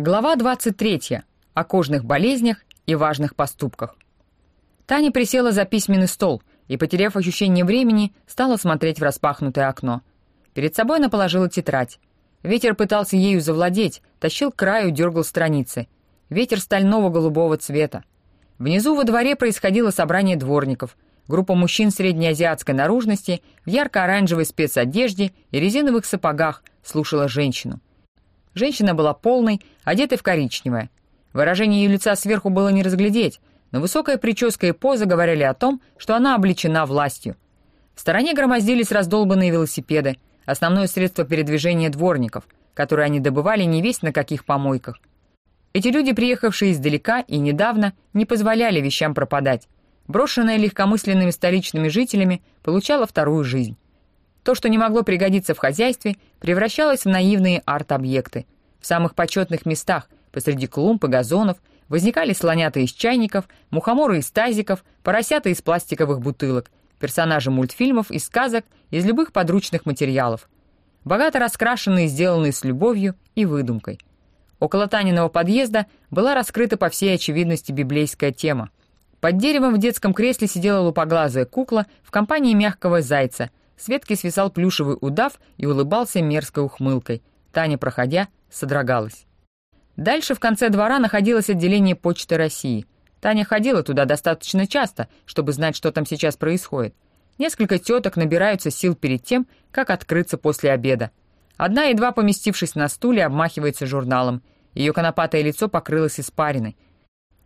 Глава 23. О кожных болезнях и важных поступках. Таня присела за письменный стол и, потеряв ощущение времени, стала смотреть в распахнутое окно. Перед собой она положила тетрадь. Ветер пытался ею завладеть, тащил к краю, дергал страницы. Ветер стального голубого цвета. Внизу во дворе происходило собрание дворников. Группа мужчин среднеазиатской наружности в ярко-оранжевой спецодежде и резиновых сапогах слушала женщину. Женщина была полной, одетой в коричневое. Выражение ее лица сверху было не разглядеть, но высокая прическа и поза говорили о том, что она облечена властью. В стороне громоздились раздолбанные велосипеды, основное средство передвижения дворников, которые они добывали не весь на каких помойках. Эти люди, приехавшие издалека и недавно, не позволяли вещам пропадать. Брошенная легкомысленными столичными жителями получала вторую жизнь. То, что не могло пригодиться в хозяйстве, превращалось в наивные арт-объекты. В самых почетных местах, посреди клумб и газонов, возникали слонята из чайников, мухоморы из тазиков, поросята из пластиковых бутылок, персонажи мультфильмов и сказок из любых подручных материалов. Богато раскрашенные сделанные с любовью и выдумкой. Около Таниного подъезда была раскрыта по всей очевидности библейская тема. Под деревом в детском кресле сидела лупоглазая кукла в компании мягкого зайца, с ветки свисал плюшевый удав и улыбался мерзкой ухмылкой. Таня, проходя, содрогалась. Дальше в конце двора находилось отделение Почты России. Таня ходила туда достаточно часто, чтобы знать, что там сейчас происходит. Несколько теток набираются сил перед тем, как открыться после обеда. Одна, едва поместившись на стуле, обмахивается журналом. Ее конопатое лицо покрылось испариной.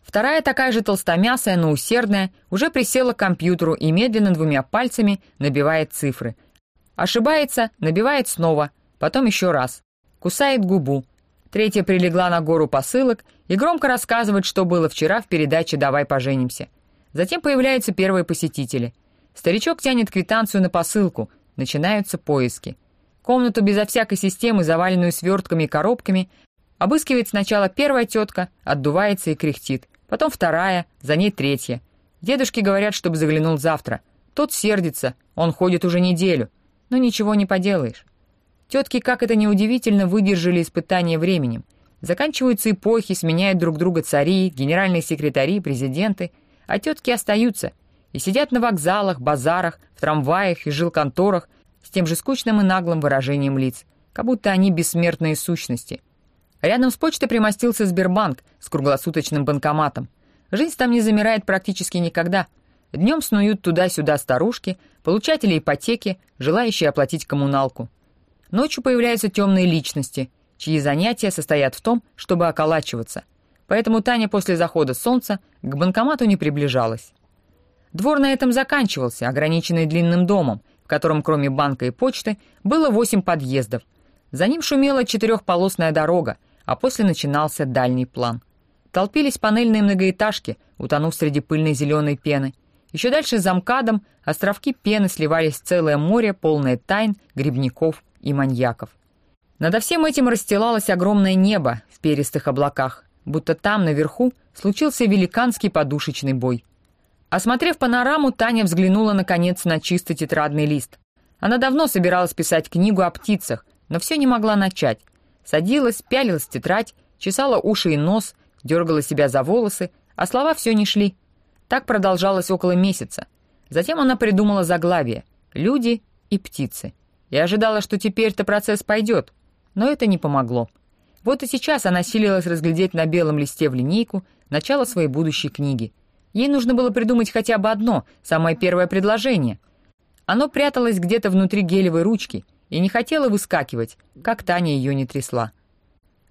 Вторая такая же толстомясая, но усердная, уже присела к компьютеру и медленно двумя пальцами набивает цифры. Ошибается, набивает снова, потом еще раз. Кусает губу. Третья прилегла на гору посылок и громко рассказывает, что было вчера в передаче «Давай поженимся». Затем появляются первые посетители. Старичок тянет квитанцию на посылку. Начинаются поиски. Комнату безо всякой системы, заваленную свертками и коробками, обыскивает сначала первая тетка, отдувается и кряхтит потом вторая, за ней третья. Дедушки говорят, чтобы заглянул завтра. Тот сердится, он ходит уже неделю. Но ничего не поделаешь. Тетки, как это неудивительно, выдержали испытание временем. Заканчиваются эпохи, сменяют друг друга цари, генеральные секретари, президенты, а тетки остаются и сидят на вокзалах, базарах, в трамваях и жилконторах с тем же скучным и наглым выражением лиц, как будто они бессмертные сущности — Рядом с почтой примостился Сбербанк с круглосуточным банкоматом. Жизнь там не замирает практически никогда. Днем снуют туда-сюда старушки, получатели ипотеки, желающие оплатить коммуналку. Ночью появляются темные личности, чьи занятия состоят в том, чтобы околачиваться. Поэтому Таня после захода солнца к банкомату не приближалась. Двор на этом заканчивался, ограниченный длинным домом, в котором кроме банка и почты было восемь подъездов. За ним шумела четырехполосная дорога, а после начинался дальний план. Толпились панельные многоэтажки, утонув среди пыльной зеленой пены. Еще дальше за МКАДом островки пены сливались в целое море, полное тайн, грибников и маньяков. Надо всем этим расстилалось огромное небо в перистых облаках, будто там, наверху, случился великанский подушечный бой. Осмотрев панораму, Таня взглянула, наконец, на чистый тетрадный лист. Она давно собиралась писать книгу о птицах, но все не могла начать. Садилась, пялилась в тетрадь, чесала уши и нос, дергала себя за волосы, а слова все не шли. Так продолжалось около месяца. Затем она придумала заглавие «Люди и птицы» и ожидала, что теперь-то процесс пойдет, но это не помогло. Вот и сейчас она силилась разглядеть на белом листе в линейку начало своей будущей книги. Ей нужно было придумать хотя бы одно, самое первое предложение. Оно пряталось где-то внутри гелевой ручки, и не хотела выскакивать, как Таня ее не трясла.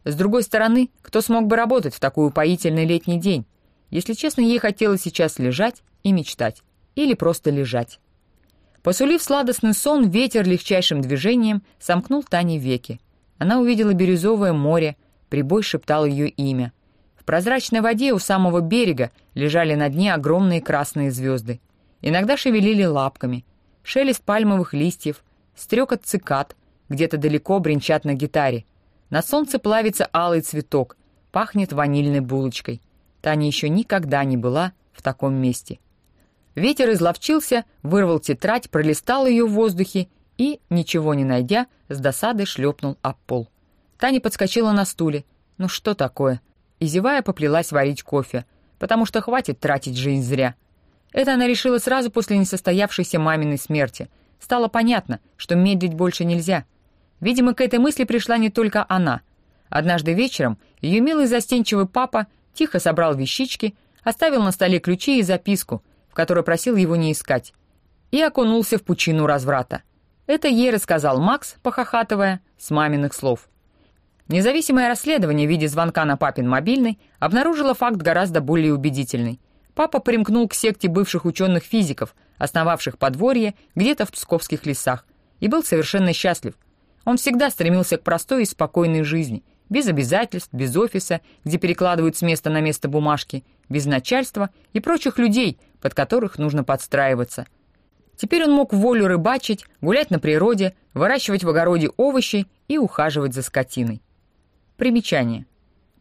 С другой стороны, кто смог бы работать в такой упоительный летний день? Если честно, ей хотелось сейчас лежать и мечтать. Или просто лежать. Посулив сладостный сон, ветер легчайшим движением сомкнул Тане веки. Она увидела бирюзовое море, прибой шептал ее имя. В прозрачной воде у самого берега лежали на дне огромные красные звезды. Иногда шевелили лапками. Шелест пальмовых листьев, Стрекот цикад, где-то далеко бренчат на гитаре. На солнце плавится алый цветок, пахнет ванильной булочкой. Таня еще никогда не была в таком месте. Ветер изловчился, вырвал тетрадь, пролистал ее в воздухе и, ничего не найдя, с досадой шлепнул об пол. Таня подскочила на стуле. Ну что такое? И зевая поплелась варить кофе, потому что хватит тратить жизнь зря. Это она решила сразу после несостоявшейся маминой смерти. Стало понятно, что медлить больше нельзя. Видимо, к этой мысли пришла не только она. Однажды вечером ее милый застенчивый папа тихо собрал вещички, оставил на столе ключи и записку, в которой просил его не искать, и окунулся в пучину разврата. Это ей рассказал Макс, похохатывая, с маминых слов. Независимое расследование в виде звонка на папин мобильный обнаружило факт гораздо более убедительный. Папа примкнул к секте бывших ученых-физиков, основавших подворье где-то в псковских лесах, и был совершенно счастлив. Он всегда стремился к простой и спокойной жизни, без обязательств, без офиса, где перекладывают с места на место бумажки, без начальства и прочих людей, под которых нужно подстраиваться. Теперь он мог волю рыбачить, гулять на природе, выращивать в огороде овощи и ухаживать за скотиной. Примечание.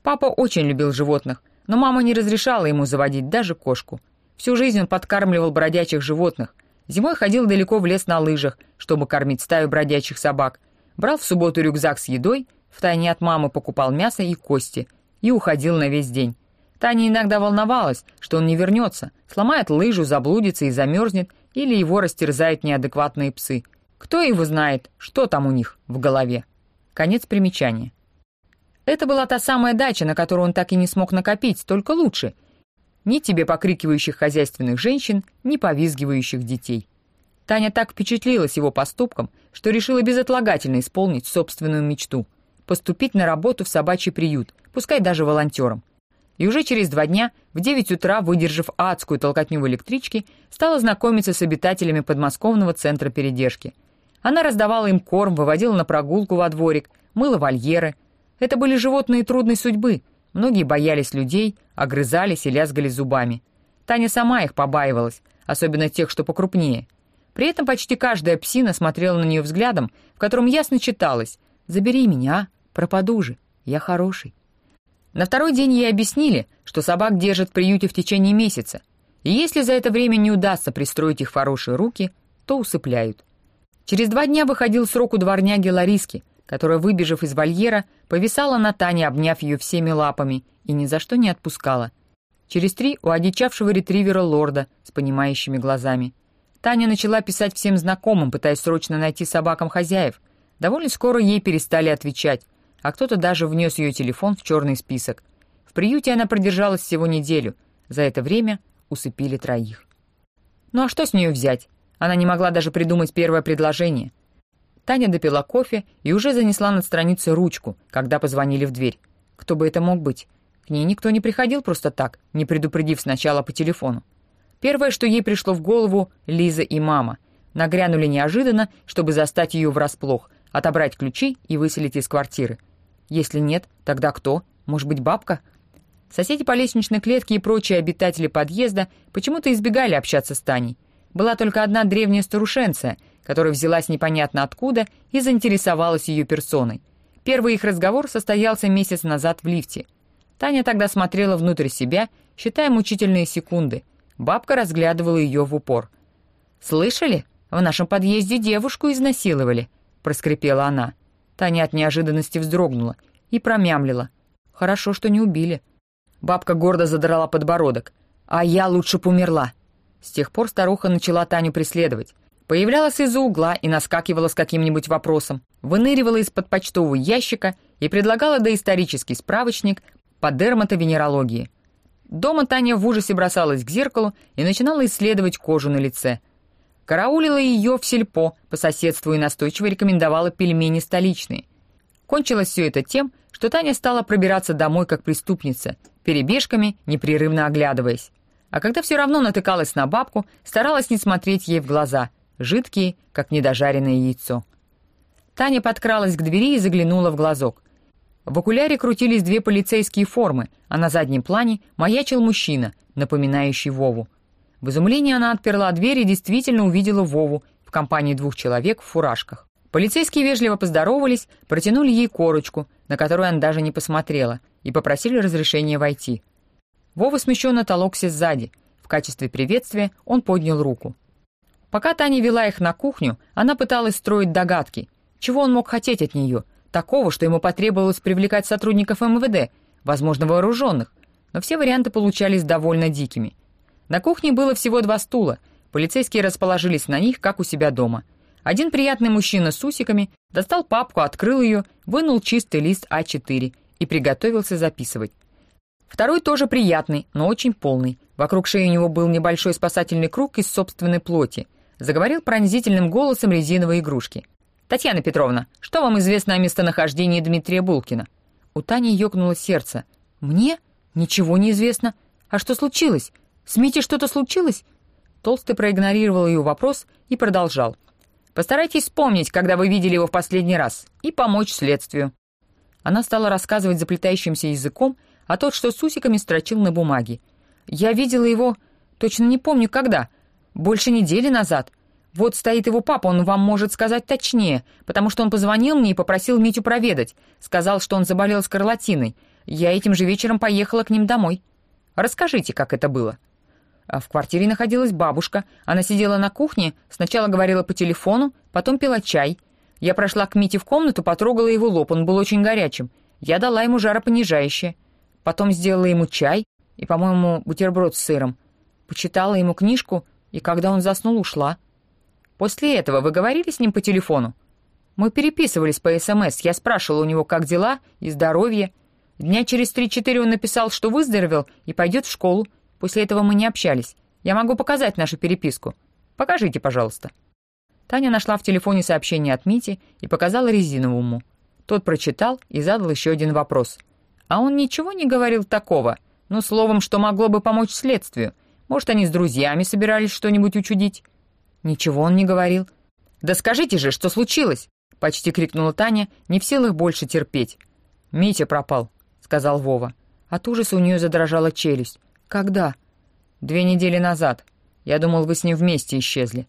Папа очень любил животных, но мама не разрешала ему заводить даже кошку. Всю жизнь он подкармливал бродячих животных. Зимой ходил далеко в лес на лыжах, чтобы кормить стаю бродячих собак. Брал в субботу рюкзак с едой — втайне от мамы покупал мясо и кости и уходил на весь день. Таня иногда волновалась, что он не вернется, сломает лыжу, заблудится и замерзнет, или его растерзают неадекватные псы. Кто его знает, что там у них в голове. Конец примечания. Это была та самая дача, на которую он так и не смог накопить, только лучше. Ни тебе покрикивающих хозяйственных женщин, ни повизгивающих детей. Таня так впечатлилась его поступком, что решила безотлагательно исполнить собственную мечту — поступить на работу в собачий приют, пускай даже волонтером. И уже через два дня, в 9 утра, выдержав адскую толкотню в электричке, стала знакомиться с обитателями подмосковного центра передержки. Она раздавала им корм, выводила на прогулку во дворик, мыла вольеры. Это были животные трудной судьбы. Многие боялись людей, огрызались и лязгали зубами. Таня сама их побаивалась, особенно тех, что покрупнее. При этом почти каждая псина смотрела на нее взглядом, в котором ясно читалось «Забери меня, Пропаду же, я хороший. На второй день ей объяснили, что собак держат в приюте в течение месяца, и если за это время не удастся пристроить их в хорошие руки, то усыпляют. Через два дня выходил срок у дворняги Лариски, которая, выбежав из вольера, повисала на Тане, обняв ее всеми лапами, и ни за что не отпускала. Через три у одичавшего ретривера лорда с понимающими глазами. Таня начала писать всем знакомым, пытаясь срочно найти собакам хозяев. Довольно скоро ей перестали отвечать, а кто-то даже внес ее телефон в черный список. В приюте она продержалась всего неделю. За это время усыпили троих. Ну а что с нее взять? Она не могла даже придумать первое предложение. Таня допила кофе и уже занесла над страницей ручку, когда позвонили в дверь. Кто бы это мог быть? К ней никто не приходил просто так, не предупредив сначала по телефону. Первое, что ей пришло в голову, Лиза и мама. Нагрянули неожиданно, чтобы застать ее врасплох, отобрать ключи и выселить из квартиры. Если нет, тогда кто? Может быть, бабка? Соседи по лестничной клетке и прочие обитатели подъезда почему-то избегали общаться с Таней. Была только одна древняя старушенция, которая взялась непонятно откуда и заинтересовалась ее персоной. Первый их разговор состоялся месяц назад в лифте. Таня тогда смотрела внутрь себя, считая мучительные секунды. Бабка разглядывала ее в упор. «Слышали? В нашем подъезде девушку изнасиловали», — проскрипела она. Таня от неожиданности вздрогнула и промямлила. «Хорошо, что не убили». Бабка гордо задрала подбородок. «А я лучше б умерла». С тех пор старуха начала Таню преследовать. Появлялась из-за угла и наскакивала с каким-нибудь вопросом, выныривала из-под почтового ящика и предлагала доисторический справочник по дерматовенерологии. Дома Таня в ужасе бросалась к зеркалу и начинала исследовать кожу на лице. Караулила ее в сельпо по соседству и настойчиво рекомендовала пельмени столичные. Кончилось все это тем, что Таня стала пробираться домой как преступница, перебежками, непрерывно оглядываясь. А когда все равно натыкалась на бабку, старалась не смотреть ей в глаза, жидкие, как недожаренное яйцо. Таня подкралась к двери и заглянула в глазок. В окуляре крутились две полицейские формы, а на заднем плане маячил мужчина, напоминающий Вову. В изумлении она отперла дверь и действительно увидела Вову в компании двух человек в фуражках. Полицейские вежливо поздоровались, протянули ей корочку, на которую она даже не посмотрела, и попросили разрешения войти. Вова смущенно толокся сзади. В качестве приветствия он поднял руку. Пока Таня вела их на кухню, она пыталась строить догадки. Чего он мог хотеть от нее? Такого, что ему потребовалось привлекать сотрудников МВД, возможно, вооруженных. Но все варианты получались довольно дикими. На кухне было всего два стула. Полицейские расположились на них, как у себя дома. Один приятный мужчина с усиками достал папку, открыл ее, вынул чистый лист А4 и приготовился записывать. Второй тоже приятный, но очень полный. Вокруг шеи у него был небольшой спасательный круг из собственной плоти. Заговорил пронзительным голосом резиновой игрушки. «Татьяна Петровна, что вам известно о местонахождении Дмитрия Булкина?» У Тани ёкнуло сердце. «Мне? Ничего не известно. А что случилось? С Митей что-то случилось?» Толстый проигнорировал ее вопрос и продолжал. «Постарайтесь вспомнить, когда вы видели его в последний раз, и помочь следствию». Она стала рассказывать заплетающимся языком, а тот, что с усиками, строчил на бумаге. «Я видела его, точно не помню когда, больше недели назад. Вот стоит его папа, он вам может сказать точнее, потому что он позвонил мне и попросил Митю проведать. Сказал, что он заболел скарлатиной. Я этим же вечером поехала к ним домой. Расскажите, как это было». А в квартире находилась бабушка. Она сидела на кухне, сначала говорила по телефону, потом пила чай. Я прошла к Мите в комнату, потрогала его лоб, он был очень горячим. Я дала ему жаропонижающее. Потом сделала ему чай и, по-моему, бутерброд с сыром. Почитала ему книжку, и когда он заснул, ушла. После этого вы говорили с ним по телефону? Мы переписывались по СМС. Я спрашивала у него, как дела и здоровье. Дня через три-четыре он написал, что выздоровел и пойдет в школу. После этого мы не общались. Я могу показать нашу переписку. Покажите, пожалуйста». Таня нашла в телефоне сообщение от Мити и показала Резиновому. Тот прочитал и задал еще один вопрос. А он ничего не говорил такого, ну, словом, что могло бы помочь следствию. Может, они с друзьями собирались что-нибудь учудить? «Ничего он не говорил». «Да скажите же, что случилось?» — почти крикнула Таня, не в силах больше терпеть. «Митя пропал», — сказал Вова. От ужаса у нее задрожала челюсть. «Когда?» «Две недели назад. Я думал, вы с ним вместе исчезли».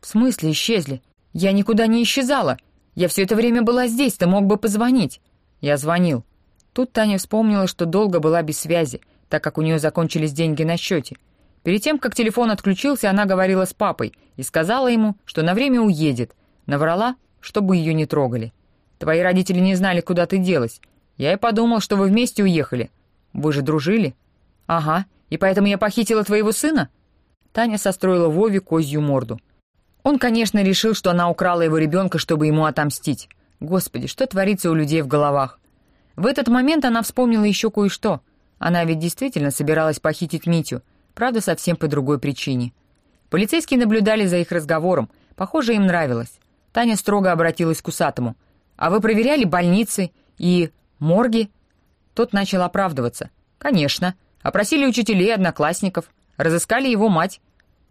«В смысле исчезли? Я никуда не исчезала. Я все это время была здесь, ты мог бы позвонить». «Я звонил». Тут Таня вспомнила, что долго была без связи, так как у нее закончились деньги на счете. Перед тем, как телефон отключился, она говорила с папой и сказала ему, что на время уедет. Наврала, чтобы ее не трогали. «Твои родители не знали, куда ты делась. Я и подумал, что вы вместе уехали. Вы же дружили?» «Ага, и поэтому я похитила твоего сына?» Таня состроила Вове козью морду. Он, конечно, решил, что она украла его ребенка, чтобы ему отомстить. Господи, что творится у людей в головах? В этот момент она вспомнила еще кое-что. Она ведь действительно собиралась похитить Митю — правда, совсем по другой причине. Полицейские наблюдали за их разговором, похоже, им нравилось. Таня строго обратилась к усатому. «А вы проверяли больницы и морги?» Тот начал оправдываться. «Конечно. Опросили учителей, одноклассников. Разыскали его мать».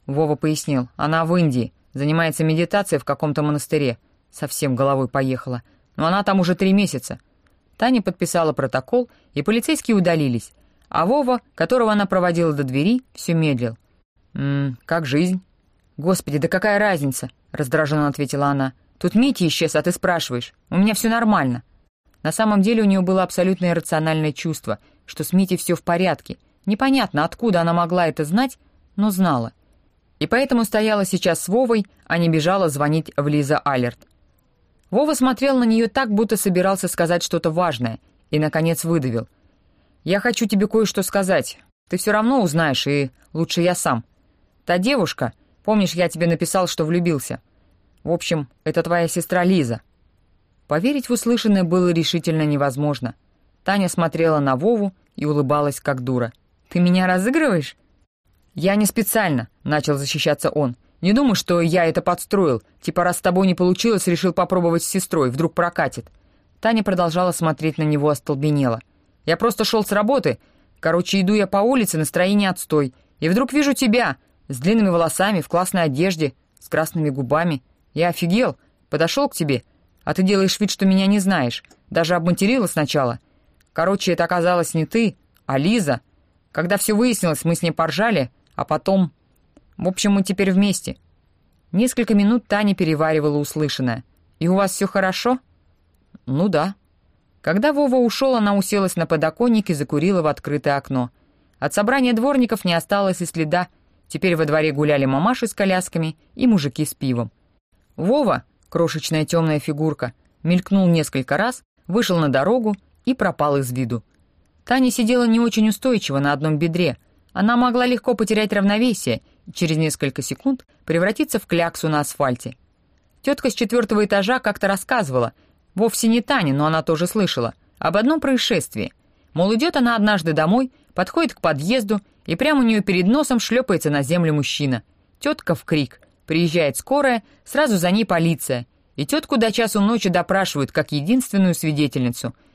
Вова пояснил. «Она в Индии. Занимается медитацией в каком-то монастыре. Совсем головой поехала. Но она там уже три месяца». Таня подписала протокол, и полицейские удалились, а Вова, которого она проводила до двери, все медлил. «Ммм, как жизнь?» «Господи, да какая разница?» — раздраженно ответила она. «Тут Митя исчез, а ты спрашиваешь. У меня все нормально». На самом деле у нее было абсолютно иррациональное чувство, что с Митей все в порядке. Непонятно, откуда она могла это знать, но знала. И поэтому стояла сейчас с Вовой, а не бежала звонить в Лиза Алерт. Вова смотрел на нее так, будто собирался сказать что-то важное, и, наконец, выдавил — «Я хочу тебе кое-что сказать. Ты все равно узнаешь, и лучше я сам. Та девушка, помнишь, я тебе написал, что влюбился? В общем, это твоя сестра Лиза». Поверить в услышанное было решительно невозможно. Таня смотрела на Вову и улыбалась, как дура. «Ты меня разыгрываешь?» «Я не специально», — начал защищаться он. «Не думай, что я это подстроил. Типа, раз с тобой не получилось, решил попробовать с сестрой. Вдруг прокатит». Таня продолжала смотреть на него остолбенело. Я просто шел с работы. Короче, иду я по улице, настроение отстой. И вдруг вижу тебя, с длинными волосами, в классной одежде, с красными губами. Я офигел, подошел к тебе, а ты делаешь вид, что меня не знаешь. Даже обматерила сначала. Короче, это оказалось не ты, а Лиза. Когда все выяснилось, мы с ней поржали, а потом... В общем, мы теперь вместе. Несколько минут Таня переваривала услышанное. «И у вас все хорошо?» «Ну да», когда Вова ушел, она уселась на подоконник и закурила в открытое окно. От собрания дворников не осталось и следа. Теперь во дворе гуляли мамаши с колясками и мужики с пивом. Вова, крошечная темная фигурка, мелькнул несколько раз, вышел на дорогу и пропал из виду. Таня сидела не очень устойчиво на одном бедре. Она могла легко потерять равновесие и через несколько секунд превратиться в кляксу на асфальте. Тетка с четвертого этажа как-то рассказывала, вовсе не Таня, но она тоже слышала, об одном происшествии. Мол, идет она однажды домой, подходит к подъезду, и прямо у нее перед носом шлепается на землю мужчина. Тетка в крик. Приезжает скорая, сразу за ней полиция. И тетку до часу ночи допрашивают как единственную свидетельницу —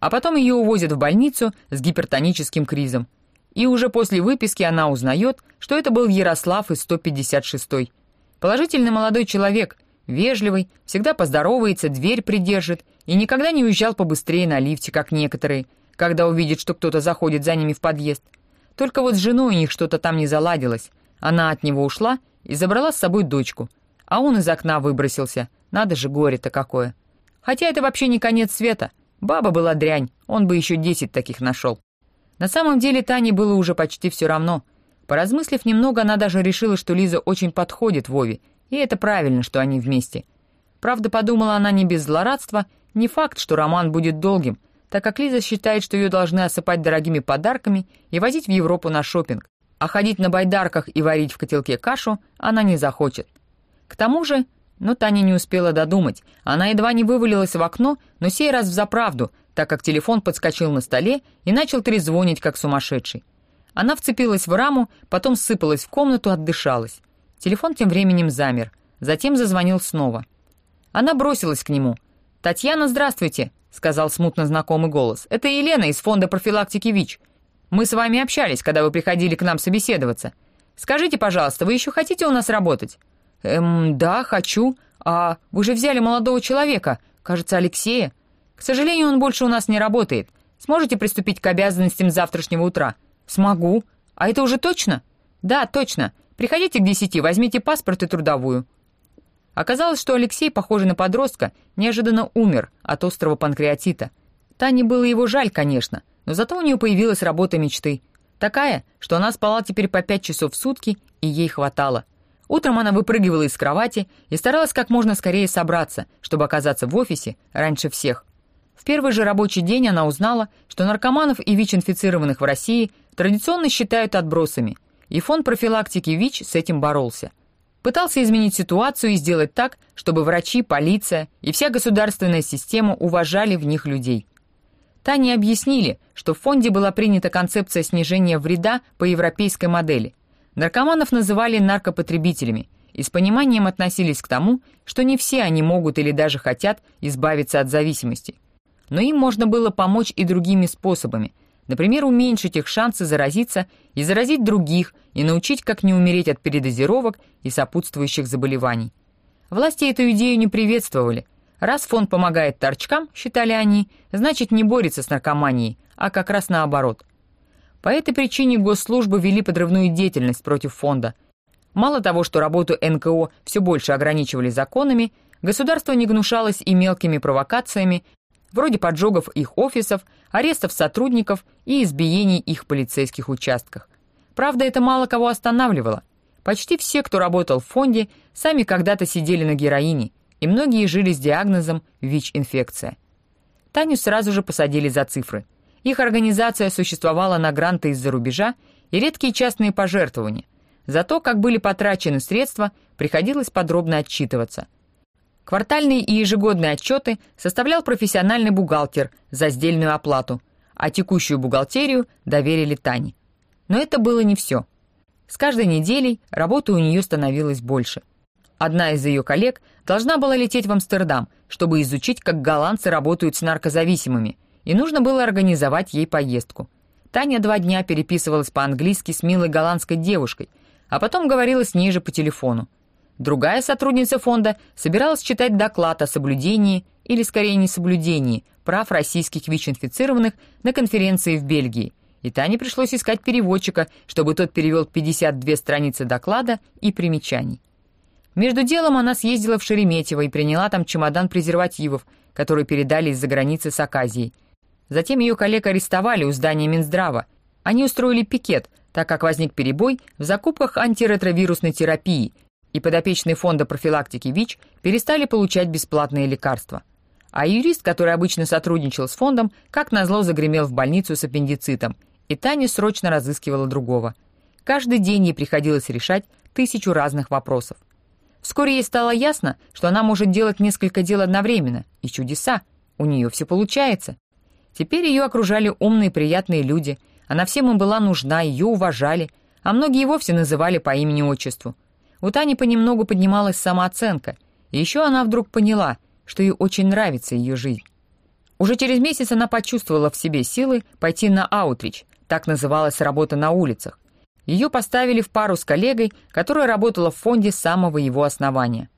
а потом ее увозят в больницу с гипертоническим кризом. И уже после выписки она узнает, что это был Ярослав из 156-й. Положительный молодой человек, вежливый, всегда поздоровается, дверь придержит и никогда не уезжал побыстрее на лифте, как некоторые, когда увидит, что кто-то заходит за ними в подъезд. Только вот с женой у них что-то там не заладилось. Она от него ушла и забрала с собой дочку. А он из окна выбросился. Надо же, горе-то какое. Хотя это вообще не конец света — Баба была дрянь, он бы еще десять таких нашел. На самом деле Тане было уже почти все равно. Поразмыслив немного, она даже решила, что Лиза очень подходит Вове, и это правильно, что они вместе. Правда, подумала она не без злорадства, не факт, что роман будет долгим, так как Лиза считает, что ее должны осыпать дорогими подарками и возить в Европу на шопинг, а ходить на байдарках и варить в котелке кашу она не захочет. К тому же но Таня не успела додумать. Она едва не вывалилась в окно, но сей раз взаправду, так как телефон подскочил на столе и начал трезвонить, как сумасшедший. Она вцепилась в раму, потом сыпалась в комнату, отдышалась. Телефон тем временем замер. Затем зазвонил снова. Она бросилась к нему. «Татьяна, здравствуйте», — сказал смутно знакомый голос. «Это Елена из фонда профилактики ВИЧ. Мы с вами общались, когда вы приходили к нам собеседоваться. Скажите, пожалуйста, вы еще хотите у нас работать?» «Эм, да, хочу. А вы же взяли молодого человека, кажется, Алексея. К сожалению, он больше у нас не работает. Сможете приступить к обязанностям завтрашнего утра?» «Смогу. А это уже точно?» «Да, точно. Приходите к десяти, возьмите паспорт и трудовую». Оказалось, что Алексей, похожий на подростка, неожиданно умер от острого панкреатита. Тане было его жаль, конечно, но зато у нее появилась работа мечты. Такая, что она спала теперь по пять часов в сутки, и ей хватало — Утром она выпрыгивала из кровати и старалась как можно скорее собраться, чтобы оказаться в офисе раньше всех. В первый же рабочий день она узнала, что наркоманов и ВИЧ-инфицированных в России традиционно считают отбросами, и фонд профилактики ВИЧ с этим боролся. Пытался изменить ситуацию и сделать так, чтобы врачи, полиция и вся государственная система уважали в них людей. Тане объяснили, что в фонде была принята концепция снижения вреда по европейской модели – Наркоманов называли наркопотребителями и с пониманием относились к тому, что не все они могут или даже хотят избавиться от зависимости. Но им можно было помочь и другими способами, например, уменьшить их шансы заразиться и заразить других, и научить, как не умереть от передозировок и сопутствующих заболеваний. Власти эту идею не приветствовали. Раз фонд помогает торчкам, считали они, значит не борется с наркоманией, а как раз наоборот – по этой причине госслужбы вели подрывную деятельность против фонда. Мало того, что работу НКО все больше ограничивали законами, государство не гнушалось и мелкими провокациями, вроде поджогов их офисов, арестов сотрудников и избиений их полицейских участках. Правда, это мало кого останавливало. Почти все, кто работал в фонде, сами когда-то сидели на героине, и многие жили с диагнозом ВИЧ-инфекция. Таню сразу же посадили за цифры – их организация существовала на гранты из-за рубежа и редкие частные пожертвования. Зато, как были потрачены средства, приходилось подробно отчитываться. Квартальные и ежегодные отчеты составлял профессиональный бухгалтер за сдельную оплату, а текущую бухгалтерию доверили Тане. Но это было не все. С каждой неделей работы у нее становилось больше. Одна из ее коллег должна была лететь в Амстердам, чтобы изучить, как голландцы работают с наркозависимыми – и нужно было организовать ей поездку. Таня два дня переписывалась по-английски с милой голландской девушкой, а потом говорила с ней же по телефону. Другая сотрудница фонда собиралась читать доклад о соблюдении, или скорее несоблюдении, прав российских ВИЧ-инфицированных на конференции в Бельгии, и Тане пришлось искать переводчика, чтобы тот перевел 52 страницы доклада и примечаний. Между делом она съездила в Шереметьево и приняла там чемодан презервативов, которые передали из-за границы с Аказией, Затем ее коллег арестовали у здания Минздрава. Они устроили пикет, так как возник перебой в закупках антиретровирусной терапии, и подопечные фонда профилактики ВИЧ перестали получать бесплатные лекарства. А юрист, который обычно сотрудничал с фондом, как назло загремел в больницу с аппендицитом, и Таня срочно разыскивала другого. Каждый день ей приходилось решать тысячу разных вопросов. Вскоре ей стало ясно, что она может делать несколько дел одновременно, и чудеса, у нее все получается. Теперь ее окружали умные приятные люди, она всем им была нужна, ее уважали, а многие вовсе называли по имени-отчеству. У Тани понемногу поднималась самооценка, и еще она вдруг поняла, что ей очень нравится ее жизнь. Уже через месяц она почувствовала в себе силы пойти на аутрич, так называлась работа на улицах. Ее поставили в пару с коллегой, которая работала в фонде с самого его основания.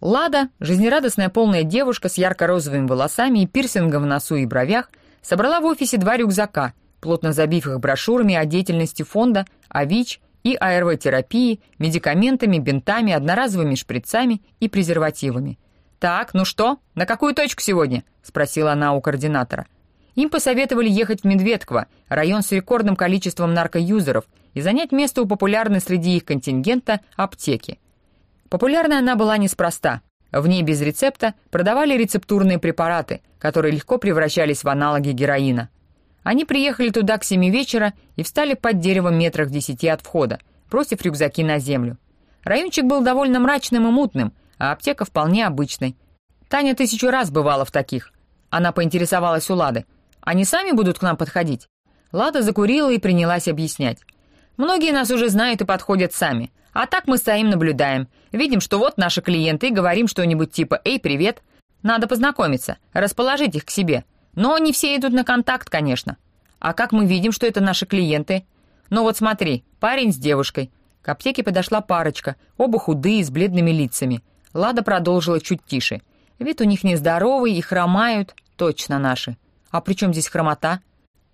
Лада, жизнерадостная полная девушка с ярко-розовыми волосами и пирсингом в носу и бровях, собрала в офисе два рюкзака, плотно забив их брошюрами о деятельности фонда, о ВИЧ и АРВ-терапии, медикаментами, бинтами, одноразовыми шприцами и презервативами. «Так, ну что, на какую точку сегодня?» — спросила она у координатора. Им посоветовали ехать в Медведково, район с рекордным количеством наркоюзеров, и занять место у популярной среди их контингента аптеки. Популярной она была неспроста. В ней без рецепта продавали рецептурные препараты, которые легко превращались в аналоги героина. Они приехали туда к семи вечера и встали под деревом метрах десяти от входа, бросив рюкзаки на землю. Райончик был довольно мрачным и мутным, а аптека вполне обычной. Таня тысячу раз бывала в таких. Она поинтересовалась у Лады. «Они сами будут к нам подходить?» Лада закурила и принялась объяснять. Многие нас уже знают и подходят сами. А так мы стоим, наблюдаем. Видим, что вот наши клиенты, и говорим что-нибудь типа «Эй, привет». Надо познакомиться, расположить их к себе. Но не все идут на контакт, конечно. А как мы видим, что это наши клиенты? Ну вот смотри, парень с девушкой. К аптеке подошла парочка, оба худые, с бледными лицами. Лада продолжила чуть тише. Вид у них нездоровый и хромают. Точно наши. А при чем здесь хромота?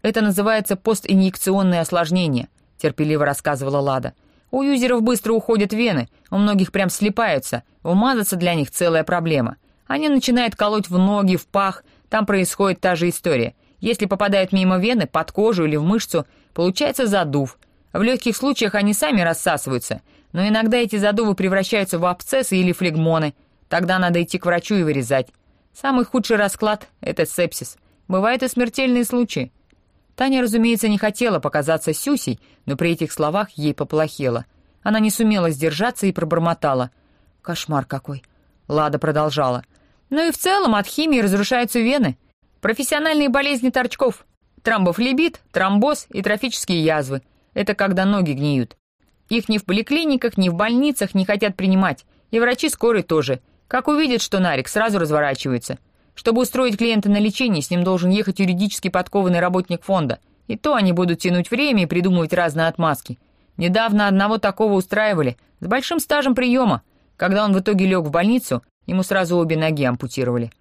Это называется постинъекционное осложнение — терпеливо рассказывала Лада. «У юзеров быстро уходят вены, у многих прям слипаются, умазаться для них целая проблема. Они начинают колоть в ноги, в пах, там происходит та же история. Если попадают мимо вены, под кожу или в мышцу, получается задув. В легких случаях они сами рассасываются, но иногда эти задувы превращаются в абсцессы или флегмоны. Тогда надо идти к врачу и вырезать. Самый худший расклад — это сепсис. Бывают и смертельные случаи. Таня, разумеется, не хотела показаться Сюсей, но при этих словах ей поплохело. Она не сумела сдержаться и пробормотала. «Кошмар какой!» Лада продолжала. «Ну и в целом от химии разрушаются вены. Профессиональные болезни торчков. Тромбофлебит, тромбоз и трофические язвы. Это когда ноги гниют. Их ни в поликлиниках, ни в больницах не хотят принимать. И врачи скорой тоже. Как увидят, что нарик, сразу разворачиваются. Чтобы устроить клиента на лечение, с ним должен ехать юридически подкованный работник фонда. И то они будут тянуть время и придумывать разные отмазки. Недавно одного такого устраивали, с большим стажем приема. Когда он в итоге лег в больницу, ему сразу обе ноги ампутировали.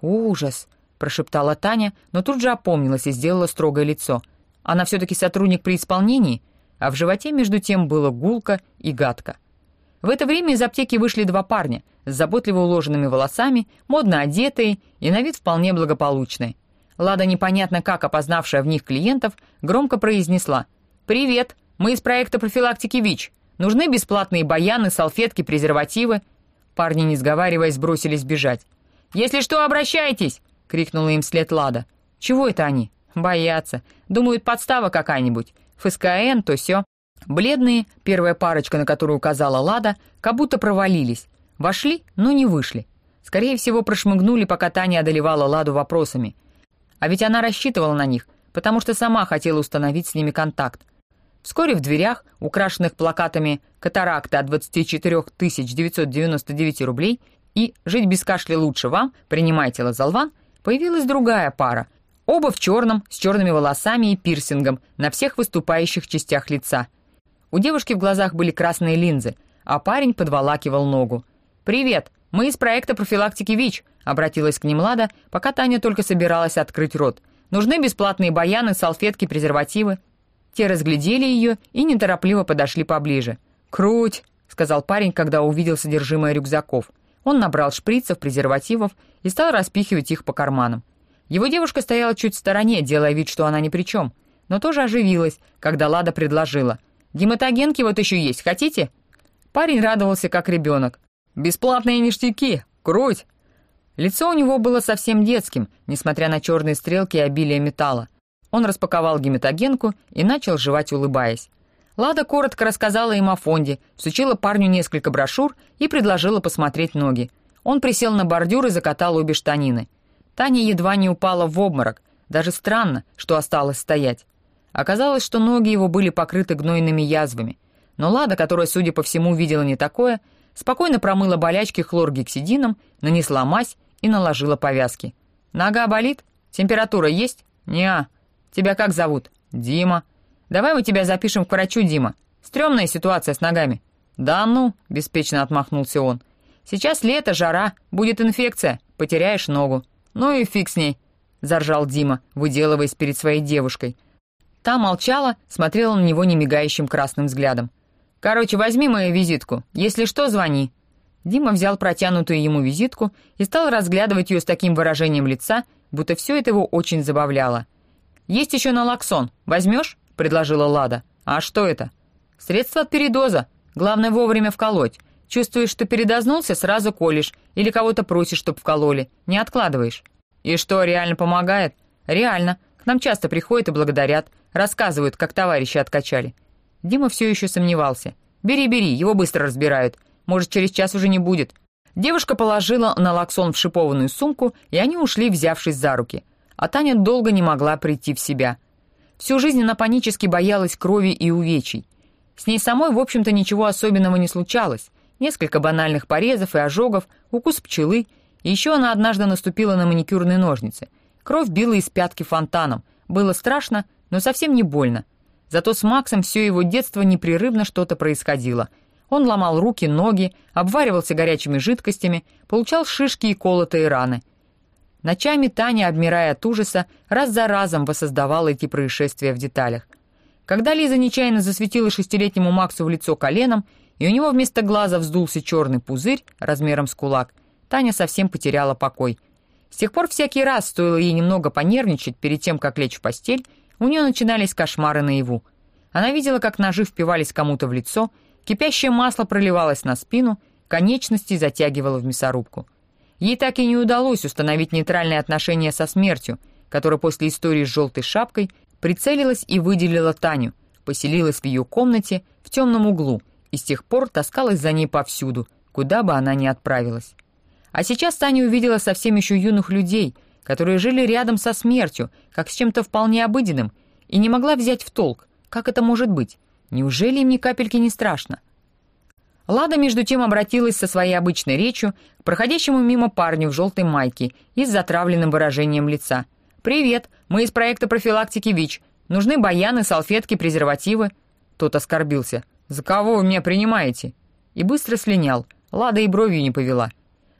«Ужас!» — прошептала Таня, но тут же опомнилась и сделала строгое лицо. Она все-таки сотрудник при исполнении, а в животе между тем было гулко и гадко. В это время из аптеки вышли два парня с заботливо уложенными волосами, модно одетые и на вид вполне благополучные. Лада, непонятно как опознавшая в них клиентов, громко произнесла «Привет, мы из проекта профилактики ВИЧ. Нужны бесплатные баяны, салфетки, презервативы». Парни, не сговариваясь, бросились бежать. «Если что, обращайтесь!» — крикнула им вслед Лада. «Чего это они?» «Боятся. Думают, подстава какая-нибудь. ФСКН, то все. Бледные, первая парочка, на которую указала Лада, как будто провалились. Вошли, но не вышли. Скорее всего, прошмыгнули, пока Таня одолевала Ладу вопросами. А ведь она рассчитывала на них, потому что сама хотела установить с ними контакт. Вскоре в дверях, украшенных плакатами «Катаракта» от 24 999 рублей и «Жить без кашля лучше вам, принимайте лазалван», появилась другая пара. Оба в черном, с черными волосами и пирсингом на всех выступающих частях лица – у девушки в глазах были красные линзы, а парень подволакивал ногу. «Привет, мы из проекта профилактики ВИЧ», — обратилась к ним Лада, пока Таня только собиралась открыть рот. «Нужны бесплатные баяны, салфетки, презервативы». Те разглядели ее и неторопливо подошли поближе. «Круть», — сказал парень, когда увидел содержимое рюкзаков. Он набрал шприцев, презервативов и стал распихивать их по карманам. Его девушка стояла чуть в стороне, делая вид, что она ни при чем, но тоже оживилась, когда Лада предложила. Гематогенки вот еще есть, хотите?» Парень радовался, как ребенок. «Бесплатные ништяки! Круть!» Лицо у него было совсем детским, несмотря на черные стрелки и обилие металла. Он распаковал гематогенку и начал жевать, улыбаясь. Лада коротко рассказала им о фонде, всучила парню несколько брошюр и предложила посмотреть ноги. Он присел на бордюр и закатал обе штанины. Таня едва не упала в обморок. Даже странно, что осталось стоять. Оказалось, что ноги его были покрыты гнойными язвами. Но Лада, которая, судя по всему, видела не такое, спокойно промыла болячки хлоргексидином, нанесла мазь и наложила повязки. «Нога болит? Температура есть?» «Не-а. Тебя как зовут?» «Дима». «Давай мы тебя запишем к врачу, Дима. Стремная ситуация с ногами». «Да ну», — беспечно отмахнулся он. «Сейчас лето, жара, будет инфекция, потеряешь ногу». «Ну и фиг с ней», — заржал Дима, выделываясь перед своей девушкой. Та молчала, смотрела на него немигающим красным взглядом. «Короче, возьми мою визитку. Если что, звони». Дима взял протянутую ему визитку и стал разглядывать ее с таким выражением лица, будто все это его очень забавляло. «Есть еще налоксон. Возьмешь?» — предложила Лада. «А что это?» «Средство от передоза. Главное вовремя вколоть. Чувствуешь, что передознулся, сразу колешь. Или кого-то просишь, чтоб вкололи. Не откладываешь». «И что, реально помогает?» «Реально. К нам часто приходят и благодарят. Рассказывают, как товарищи откачали». Дима все еще сомневался. «Бери, бери, его быстро разбирают. Может, через час уже не будет». Девушка положила налоксон в шипованную сумку, и они ушли, взявшись за руки. А Таня долго не могла прийти в себя. Всю жизнь она панически боялась крови и увечий. С ней самой, в общем-то, ничего особенного не случалось. Несколько банальных порезов и ожогов, укус пчелы, и еще она однажды наступила на маникюрные ножницы. Кровь била из пятки фонтаном. Было страшно, но совсем не больно. Зато с Максом все его детство непрерывно что-то происходило. Он ломал руки, ноги, обваривался горячими жидкостями, получал шишки и колотые раны. Ночами Таня, обмирая от ужаса, раз за разом воссоздавала эти происшествия в деталях. Когда Лиза нечаянно засветила шестилетнему Максу в лицо коленом, и у него вместо глаза вздулся черный пузырь размером с кулак, Таня совсем потеряла покой. С тех пор всякий раз стоило ей немного понервничать перед тем, как лечь в постель, у нее начинались кошмары наяву. Она видела, как ножи впивались кому-то в лицо, кипящее масло проливалось на спину, конечности затягивало в мясорубку. Ей так и не удалось установить нейтральные отношения со смертью, которая после истории с желтой шапкой прицелилась и выделила Таню, поселилась в ее комнате в темном углу и с тех пор таскалась за ней повсюду, куда бы она ни отправилась. А сейчас Таня увидела совсем еще юных людей — которые жили рядом со смертью, как с чем-то вполне обыденным, и не могла взять в толк, как это может быть. Неужели им ни капельки не страшно? Лада, между тем, обратилась со своей обычной речью к проходящему мимо парню в желтой майке и с затравленным выражением лица. «Привет, мы из проекта профилактики ВИЧ. Нужны баяны, салфетки, презервативы». Тот оскорбился. «За кого вы меня принимаете?» И быстро слинял. Лада и бровью не повела.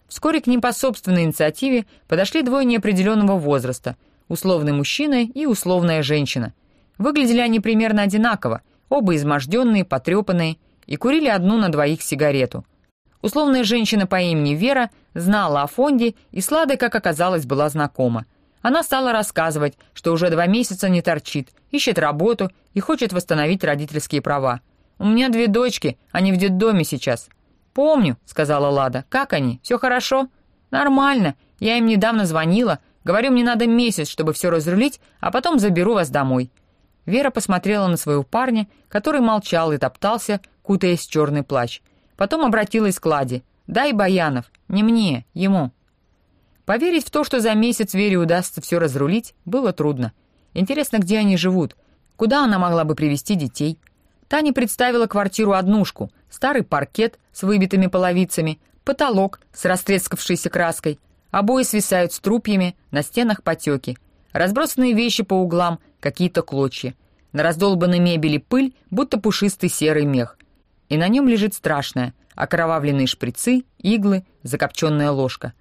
Вскоре к ним по собственной инициативе подошли двое неопределенного возраста, условный мужчина и условная женщина. Выглядели они примерно одинаково, оба изможденные, потрепанные, и курили одну на двоих сигарету. Условная женщина по имени Вера знала о фонде и с Ладой, как оказалось, была знакома. Она стала рассказывать, что уже два месяца не торчит, ищет работу и хочет восстановить родительские права. «У меня две дочки, они в детдоме сейчас. «Помню», — сказала Лада. «Как они? Все хорошо?» «Нормально. Я им недавно звонила. Говорю, мне надо месяц, чтобы все разрулить, а потом заберу вас домой». Вера посмотрела на своего парня, который молчал и топтался, кутаясь в черный плащ. Потом обратилась к Ладе. «Дай Баянов. Не мне, ему». Поверить в то, что за месяц Вере удастся все разрулить, было трудно. Интересно, где они живут? Куда она могла бы привести детей? Таня представила квартиру-однушку, старый паркет с выбитыми половицами, потолок с растрескавшейся краской, обои свисают с трупьями, на стенах потеки, разбросанные вещи по углам, какие-то клочья. На раздолбанной мебели пыль, будто пушистый серый мех. И на нем лежит страшное, окровавленные шприцы, иглы, закопченная ложка.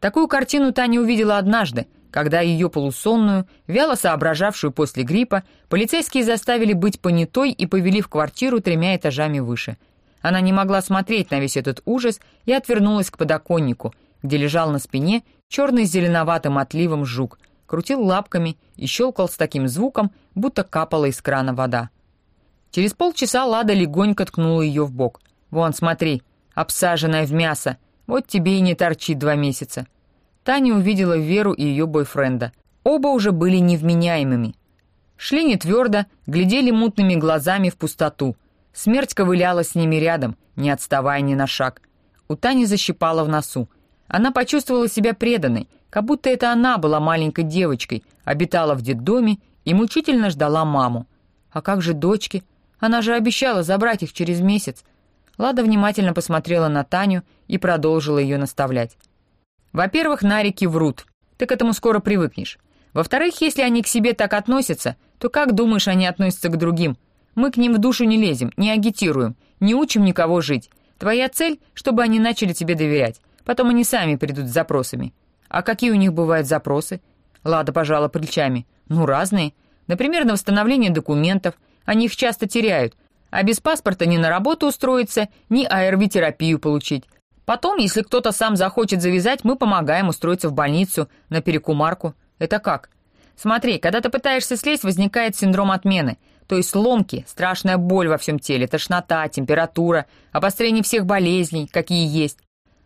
Такую картину Таня увидела однажды — когда ее полусонную, вяло соображавшую после гриппа, полицейские заставили быть понятой и повели в квартиру тремя этажами выше. Она не могла смотреть на весь этот ужас и отвернулась к подоконнику, где лежал на спине черный с зеленоватым отливом жук, крутил лапками и щелкал с таким звуком, будто капала из крана вода. Через полчаса Лада легонько ткнула ее в бок. «Вон, смотри, обсаженная в мясо, вот тебе и не торчит два месяца». Таня увидела Веру и ее бойфренда. Оба уже были невменяемыми. Шли не твердо, глядели мутными глазами в пустоту. Смерть ковыляла с ними рядом, не отставая ни на шаг. У Тани защипала в носу. Она почувствовала себя преданной, как будто это она была маленькой девочкой, обитала в детдоме и мучительно ждала маму. А как же дочки? Она же обещала забрать их через месяц. Лада внимательно посмотрела на Таню и продолжила ее наставлять. Во-первых, нарики врут. Ты к этому скоро привыкнешь. Во-вторых, если они к себе так относятся, то как думаешь, они относятся к другим? Мы к ним в душу не лезем, не агитируем, не учим никого жить. Твоя цель, чтобы они начали тебе доверять. Потом они сами придут с запросами. А какие у них бывают запросы? Лада пожала плечами. Ну, разные. Например, на восстановление документов. Они их часто теряют. А без паспорта ни на работу устроиться, ни АРВ-терапию получить. Потом, если кто-то сам захочет завязать, мы помогаем устроиться в больницу, на перекумарку. Это как? Смотри, когда ты пытаешься слезть, возникает синдром отмены. То есть ломки, страшная боль во всем теле, тошнота, температура, обострение всех болезней, какие есть.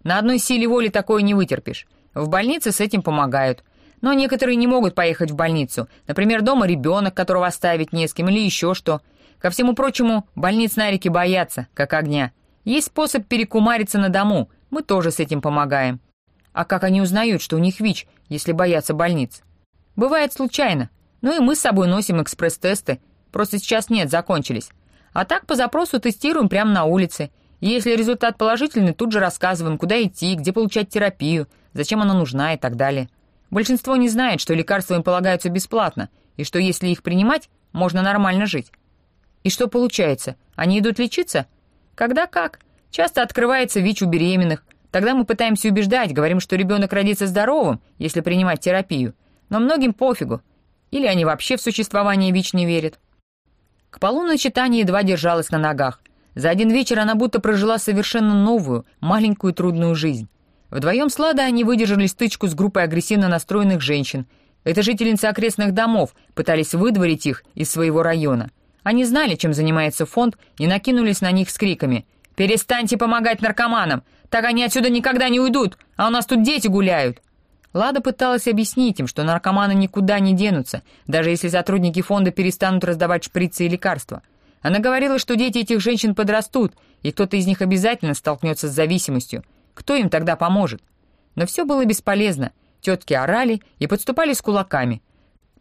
На одной силе воли такое не вытерпишь. В больнице с этим помогают. Но некоторые не могут поехать в больницу. Например, дома ребенок, которого оставить не с кем, или еще что. Ко всему прочему, больниц на реке боятся, как огня. Есть способ перекумариться на дому. Мы тоже с этим помогаем. А как они узнают, что у них ВИЧ, если боятся больниц? Бывает случайно. Ну и мы с собой носим экспресс-тесты. Просто сейчас нет, закончились. А так по запросу тестируем прямо на улице. если результат положительный, тут же рассказываем, куда идти, где получать терапию, зачем она нужна и так далее. Большинство не знает, что лекарства им полагаются бесплатно, и что если их принимать, можно нормально жить. И что получается? Они идут лечиться? Когда как? Часто открывается ВИЧ у беременных. Тогда мы пытаемся убеждать, говорим, что ребенок родится здоровым, если принимать терапию. Но многим пофигу. Или они вообще в существование ВИЧ не верят. К полуночи Таня едва держалась на ногах. За один вечер она будто прожила совершенно новую, маленькую трудную жизнь. Вдвоем с Ладой они выдержали стычку с группой агрессивно настроенных женщин. Это жительницы окрестных домов пытались выдворить их из своего района. Они знали, чем занимается фонд, и накинулись на них с криками «Перестаньте помогать наркоманам! Так они отсюда никогда не уйдут, а у нас тут дети гуляют!» Лада пыталась объяснить им, что наркоманы никуда не денутся, даже если сотрудники фонда перестанут раздавать шприцы и лекарства. Она говорила, что дети этих женщин подрастут, и кто-то из них обязательно столкнется с зависимостью – кто им тогда поможет? Но все было бесполезно. Тетки орали и подступали с кулаками.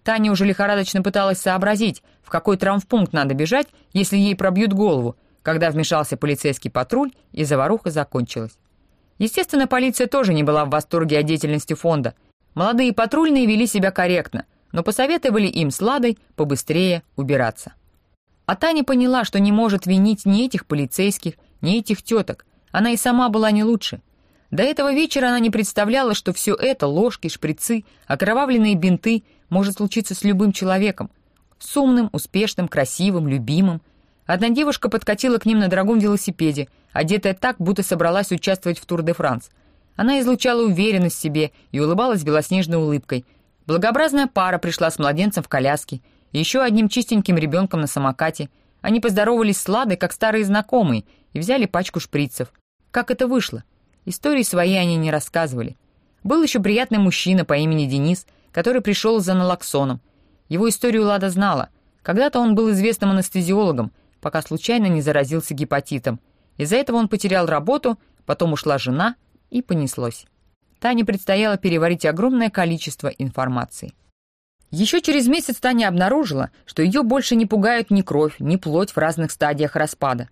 Таня уже лихорадочно пыталась сообразить, в какой травмпункт надо бежать, если ей пробьют голову, когда вмешался полицейский патруль, и заваруха закончилась. Естественно, полиция тоже не была в восторге от деятельности фонда. Молодые патрульные вели себя корректно, но посоветовали им с Ладой побыстрее убираться. А Таня поняла, что не может винить ни этих полицейских, ни этих теток. Она и сама была не лучше. До этого вечера она не представляла, что все это, ложки, шприцы, окровавленные бинты, может случиться с любым человеком. С умным, успешным, красивым, любимым. Одна девушка подкатила к ним на дорогом велосипеде, одетая так, будто собралась участвовать в Тур-де-Франс. Она излучала уверенность в себе и улыбалась белоснежной улыбкой. Благообразная пара пришла с младенцем в коляске, еще одним чистеньким ребенком на самокате. Они поздоровались с Ладой, как старые знакомые, и взяли пачку шприцев. Как это вышло? Истории свои они не рассказывали. Был еще приятный мужчина по имени Денис, который пришел за налоксоном. Его историю Лада знала. Когда-то он был известным анестезиологом, пока случайно не заразился гепатитом. Из-за этого он потерял работу, потом ушла жена, и понеслось. Тане предстояло переварить огромное количество информации. Еще через месяц Таня обнаружила, что ее больше не пугают ни кровь, ни плоть в разных стадиях распада.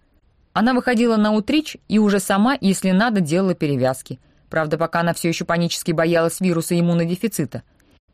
Она выходила на утрич и уже сама, если надо, делала перевязки. Правда, пока она все еще панически боялась вируса иммунодефицита.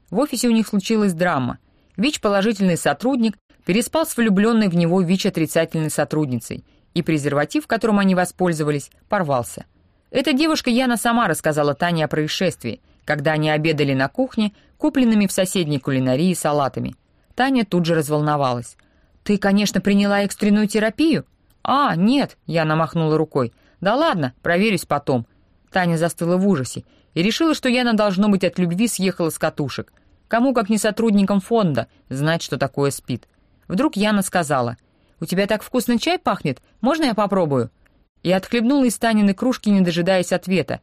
В офисе у них случилась драма. ВИЧ-положительный сотрудник переспал с влюбленной в него ВИЧ-отрицательной сотрудницей, и презерватив, которым они воспользовались, порвался. Эта девушка Яна сама рассказала Тане о происшествии, когда они обедали на кухне, купленными в соседней кулинарии салатами. Таня тут же разволновалась. «Ты, конечно, приняла экстренную терапию?» «А, нет», — я намахнула рукой. «Да ладно, проверюсь потом». Таня застыла в ужасе и решила, что Яна, должно быть, от любви съехала с катушек. Кому, как не сотрудникам фонда, знать, что такое спит. Вдруг Яна сказала, «У тебя так вкусно чай пахнет, можно я попробую?» И отхлебнула из Таниной кружки, не дожидаясь ответа.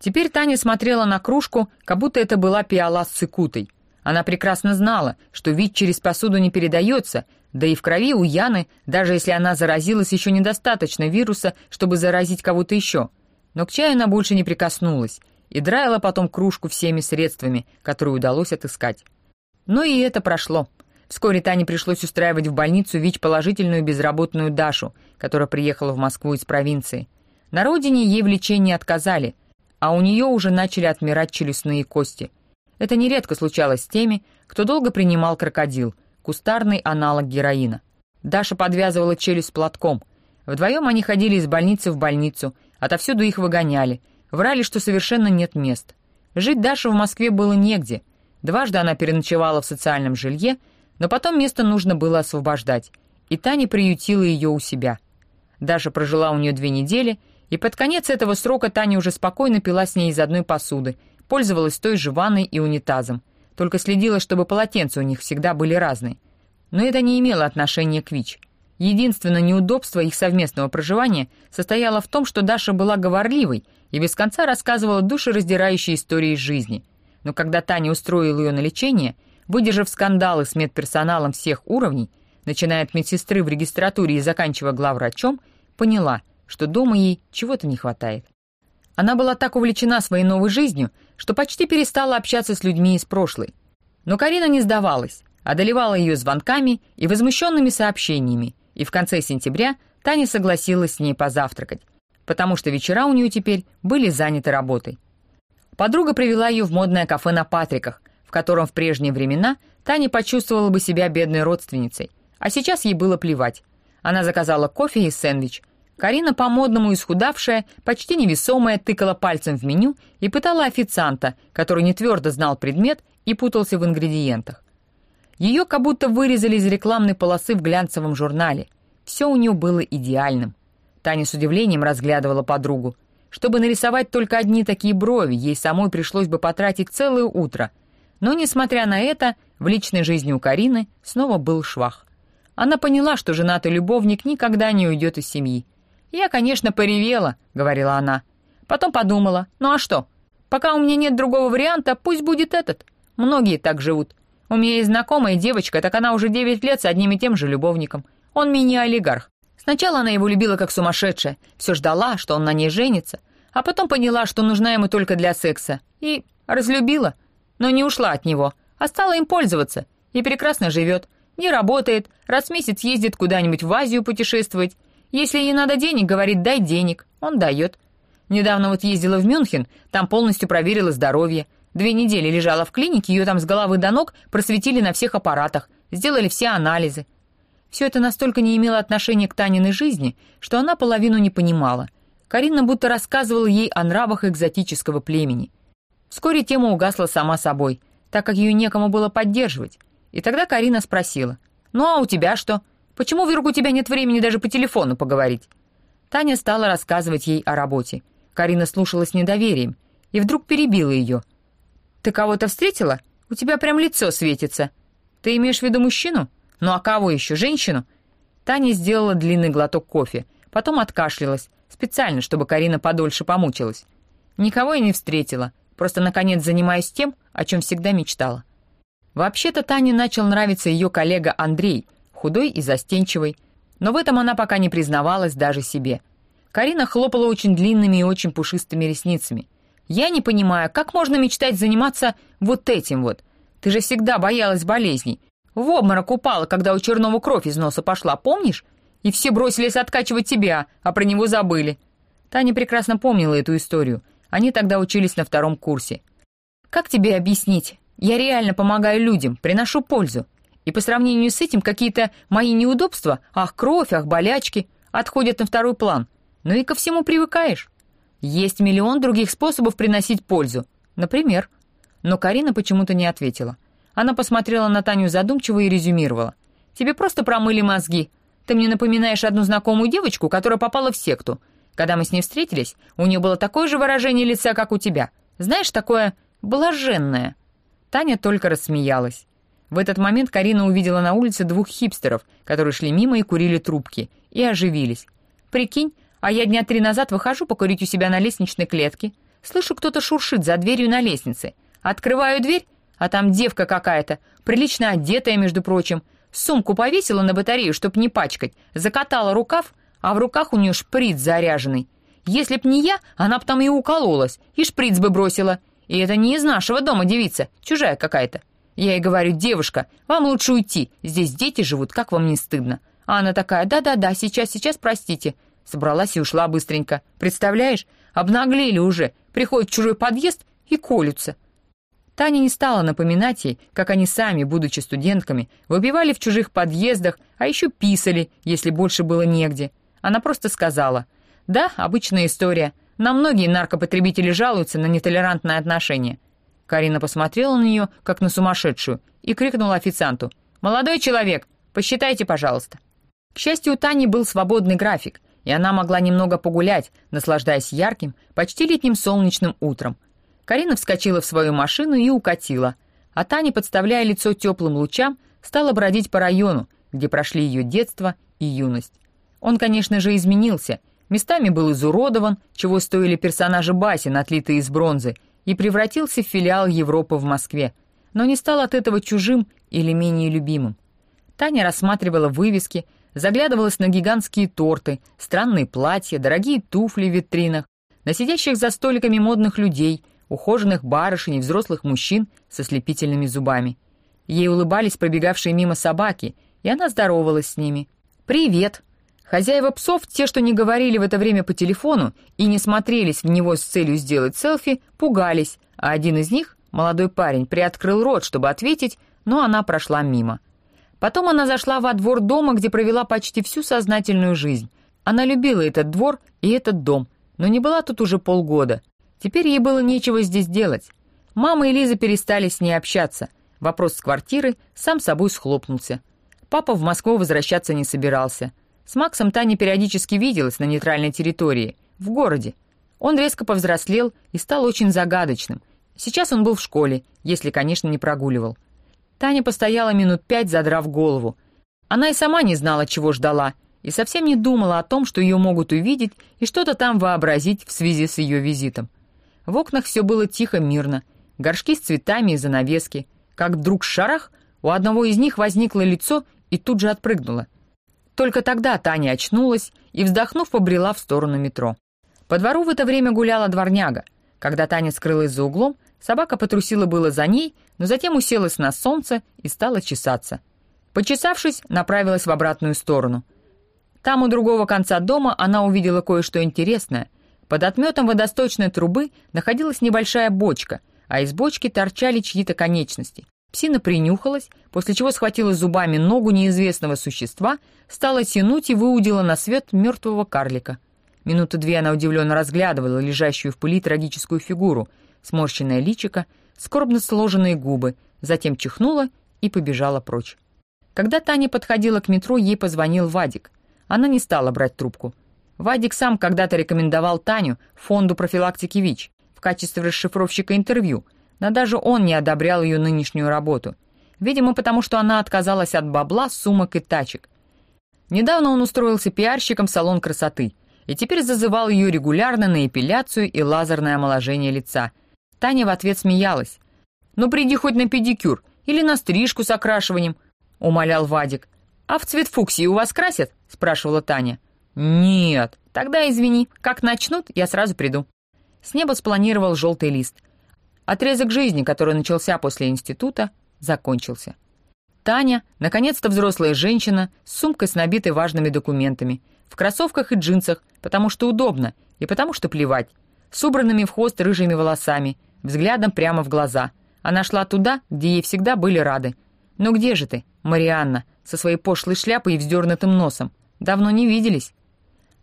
Теперь Таня смотрела на кружку, как будто это была пиала с цикутой. Она прекрасно знала, что вид через посуду не передается, да и в крови у Яны, даже если она заразилась, еще недостаточно вируса, чтобы заразить кого-то еще. Но к чаю она больше не прикоснулась и драила потом кружку всеми средствами, которые удалось отыскать. Но и это прошло. Вскоре Тане пришлось устраивать в больницу ВИЧ-положительную безработную Дашу, которая приехала в Москву из провинции. На родине ей в лечении отказали, а у нее уже начали отмирать челюстные кости. Это нередко случалось с теми, кто долго принимал крокодил, кустарный аналог героина. Даша подвязывала челюсть платком. Вдвоем они ходили из больницы в больницу, отовсюду их выгоняли, врали, что совершенно нет мест. Жить Даше в Москве было негде. Дважды она переночевала в социальном жилье, но потом место нужно было освобождать, и Таня приютила ее у себя. Даша прожила у нее две недели, и под конец этого срока Таня уже спокойно пила с ней из одной посуды, пользовалась той же ванной и унитазом, только следила, чтобы полотенца у них всегда были разные. Но это не имело отношения к ВИЧ. Единственное неудобство их совместного проживания состояло в том, что Даша была говорливой и без конца рассказывала душераздирающие истории из жизни. Но когда Таня устроила ее на лечение – Выдержав скандалы с медперсоналом всех уровней, начиная от медсестры в регистратуре и заканчивая главврачом, поняла, что дома ей чего-то не хватает. Она была так увлечена своей новой жизнью, что почти перестала общаться с людьми из прошлой. Но Карина не сдавалась, одолевала ее звонками и возмущенными сообщениями, и в конце сентября Таня согласилась с ней позавтракать, потому что вечера у нее теперь были заняты работой. Подруга привела ее в модное кафе на Патриках, котором в прежние времена Таня почувствовала бы себя бедной родственницей, а сейчас ей было плевать. Она заказала кофе и сэндвич. Карина, по-модному исхудавшая, почти невесомая, тыкала пальцем в меню и пытала официанта, который не твердо знал предмет и путался в ингредиентах. Ее как будто вырезали из рекламной полосы в глянцевом журнале. Все у нее было идеальным. Таня с удивлением разглядывала подругу. Чтобы нарисовать только одни такие брови, ей самой пришлось бы потратить целое утро — но, несмотря на это, в личной жизни у Карины снова был швах. Она поняла, что женатый любовник никогда не уйдет из семьи. «Я, конечно, поревела», — говорила она. Потом подумала, ну а что? Пока у меня нет другого варианта, пусть будет этот. Многие так живут. У меня есть знакомая девочка, так она уже девять лет с одним и тем же любовником. Он мини-олигарх. Сначала она его любила как сумасшедшая, все ждала, что он на ней женится, а потом поняла, что нужна ему только для секса, и разлюбила но не ушла от него, а стала им пользоваться. И прекрасно живет. Не работает, раз в месяц ездит куда-нибудь в Азию путешествовать. Если ей надо денег, говорит, дай денег. Он дает. Недавно вот ездила в Мюнхен, там полностью проверила здоровье. Две недели лежала в клинике, ее там с головы до ног просветили на всех аппаратах, сделали все анализы. Все это настолько не имело отношения к Таниной жизни, что она половину не понимала. Карина будто рассказывала ей о нравах экзотического племени — Вскоре тема угасла сама собой, так как ее некому было поддерживать. И тогда Карина спросила, «Ну а у тебя что? Почему вдруг у тебя нет времени даже по телефону поговорить?» Таня стала рассказывать ей о работе. Карина слушала с недоверием и вдруг перебила ее. «Ты кого-то встретила? У тебя прям лицо светится. Ты имеешь в виду мужчину? Ну а кого еще, женщину?» Таня сделала длинный глоток кофе, потом откашлялась, специально, чтобы Карина подольше помучилась. «Никого я не встретила. Просто, наконец, занимаюсь тем, о чем всегда мечтала. Вообще-то Тане начал нравиться ее коллега Андрей, худой и застенчивый, но в этом она пока не признавалась даже себе. Карина хлопала очень длинными и очень пушистыми ресницами. «Я не понимаю, как можно мечтать заниматься вот этим вот? Ты же всегда боялась болезней. В обморок упала, когда у Чернова кровь из носа пошла, помнишь? И все бросились откачивать тебя, а про него забыли». Таня прекрасно помнила эту историю. Они тогда учились на втором курсе. Как тебе объяснить? Я реально помогаю людям, приношу пользу. И по сравнению с этим какие-то мои неудобства, ах, кровь, ах, болячки, отходят на второй план. Ну и ко всему привыкаешь. Есть миллион других способов приносить пользу. Например. Но Карина почему-то не ответила. Она посмотрела на Таню задумчиво и резюмировала. «Тебе просто промыли мозги. Ты мне напоминаешь одну знакомую девочку, которая попала в секту. Когда мы с ней встретились, у нее было такое же выражение лица, как у тебя. Знаешь, такое блаженное». Таня только рассмеялась. В этот момент Карина увидела на улице двух хипстеров, которые шли мимо и курили трубки, и оживились. «Прикинь, а я дня три назад выхожу покурить у себя на лестничной клетке. Слышу, кто-то шуршит за дверью на лестнице. Открываю дверь, а там девка какая-то, прилично одетая, между прочим. Сумку повесила на батарею, чтоб не пачкать, закатала рукав, а в руках у нее шприц заряженный. Если б не я, она б там и укололась, и шприц бы бросила. И это не из нашего дома девица, чужая какая-то. Я ей говорю, девушка, вам лучше уйти, здесь дети живут, как вам не стыдно. А она такая, да-да-да, сейчас, сейчас, простите. Собралась и ушла быстренько. Представляешь, обнаглели уже, приходят в чужой подъезд и колются. Таня не стала напоминать ей, как они сами, будучи студентками, выпивали в чужих подъездах, а еще писали, если больше было негде. Она просто сказала, «Да, обычная история. На многие наркопотребители жалуются на нетолерантное отношение». Карина посмотрела на нее, как на сумасшедшую, и крикнула официанту, «Молодой человек, посчитайте, пожалуйста». К счастью, у Тани был свободный график, и она могла немного погулять, наслаждаясь ярким, почти летним солнечным утром, Карина вскочила в свою машину и укатила, а Таня, подставляя лицо теплым лучам, стала бродить по району, где прошли ее детство и юность. Он, конечно же, изменился, местами был изуродован, чего стоили персонажи Басин, отлитые из бронзы, и превратился в филиал Европы в Москве, но не стал от этого чужим или менее любимым. Таня рассматривала вывески, заглядывалась на гигантские торты, странные платья, дорогие туфли в витринах, на сидящих за столиками модных людей, ухоженных барышень и взрослых мужчин со слепительными зубами. Ей улыбались пробегавшие мимо собаки, и она здоровалась с ними. «Привет!» Хозяева псов, те, что не говорили в это время по телефону и не смотрелись в него с целью сделать селфи, пугались, а один из них, молодой парень, приоткрыл рот, чтобы ответить, но она прошла мимо. Потом она зашла во двор дома, где провела почти всю сознательную жизнь. Она любила этот двор и этот дом, но не была тут уже полгода. Теперь ей было нечего здесь делать. Мама и Лиза перестали с ней общаться. Вопрос с квартиры сам собой схлопнулся. Папа в Москву возвращаться не собирался. С Максом Таня периодически виделась на нейтральной территории, в городе. Он резко повзрослел и стал очень загадочным. Сейчас он был в школе, если, конечно, не прогуливал. Таня постояла минут пять, задрав голову. Она и сама не знала, чего ждала, и совсем не думала о том, что ее могут увидеть и что-то там вообразить в связи с ее визитом. В окнах все было тихо, мирно. Горшки с цветами и занавески. Как вдруг шарах, у одного из них возникло лицо и тут же отпрыгнуло. Только тогда Таня очнулась и, вздохнув, побрела в сторону метро. По двору в это время гуляла дворняга. Когда Таня скрылась за углом, собака потрусила было за ней, но затем уселась на солнце и стала чесаться. Почесавшись, направилась в обратную сторону. Там у другого конца дома она увидела кое-что интересное — под отметом водосточной трубы находилась небольшая бочка, а из бочки торчали чьи-то конечности. Псина принюхалась, после чего схватила зубами ногу неизвестного существа, стала тянуть и выудила на свет мертвого карлика. Минуты две она удивленно разглядывала лежащую в пыли трагическую фигуру, сморщенное личико, скорбно сложенные губы, затем чихнула и побежала прочь. Когда Таня подходила к метро, ей позвонил Вадик. Она не стала брать трубку. Вадик сам когда-то рекомендовал Таню фонду профилактики ВИЧ в качестве расшифровщика интервью, но даже он не одобрял ее нынешнюю работу. Видимо, потому что она отказалась от бабла, сумок и тачек. Недавно он устроился пиарщиком в салон красоты и теперь зазывал ее регулярно на эпиляцию и лазерное омоложение лица. Таня в ответ смеялась. «Ну приди хоть на педикюр или на стрижку с окрашиванием», — умолял Вадик. «А в цвет фуксии у вас красят?» — спрашивала Таня. «Нет, тогда извини, как начнут, я сразу приду». С неба спланировал желтый лист. Отрезок жизни, который начался после института, закончился. Таня, наконец-то взрослая женщина, с сумкой с набитой важными документами, в кроссовках и джинсах, потому что удобно и потому что плевать, с убранными в хвост рыжими волосами, взглядом прямо в глаза. Она шла туда, где ей всегда были рады. «Ну где же ты, Марианна, со своей пошлой шляпой и вздернутым носом? Давно не виделись».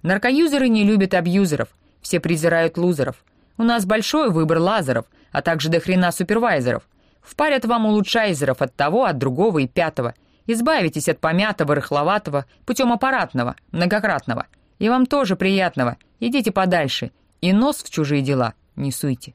Наркоюзеры не любят абьюзеров, все презирают лузеров. У нас большой выбор лазеров, а также до хрена супервайзеров. Впарят вам улучшайзеров от того, от другого и пятого. Избавитесь от помятого, рыхловатого, путем аппаратного, многократного. И вам тоже приятного. Идите подальше. И нос в чужие дела не суйте.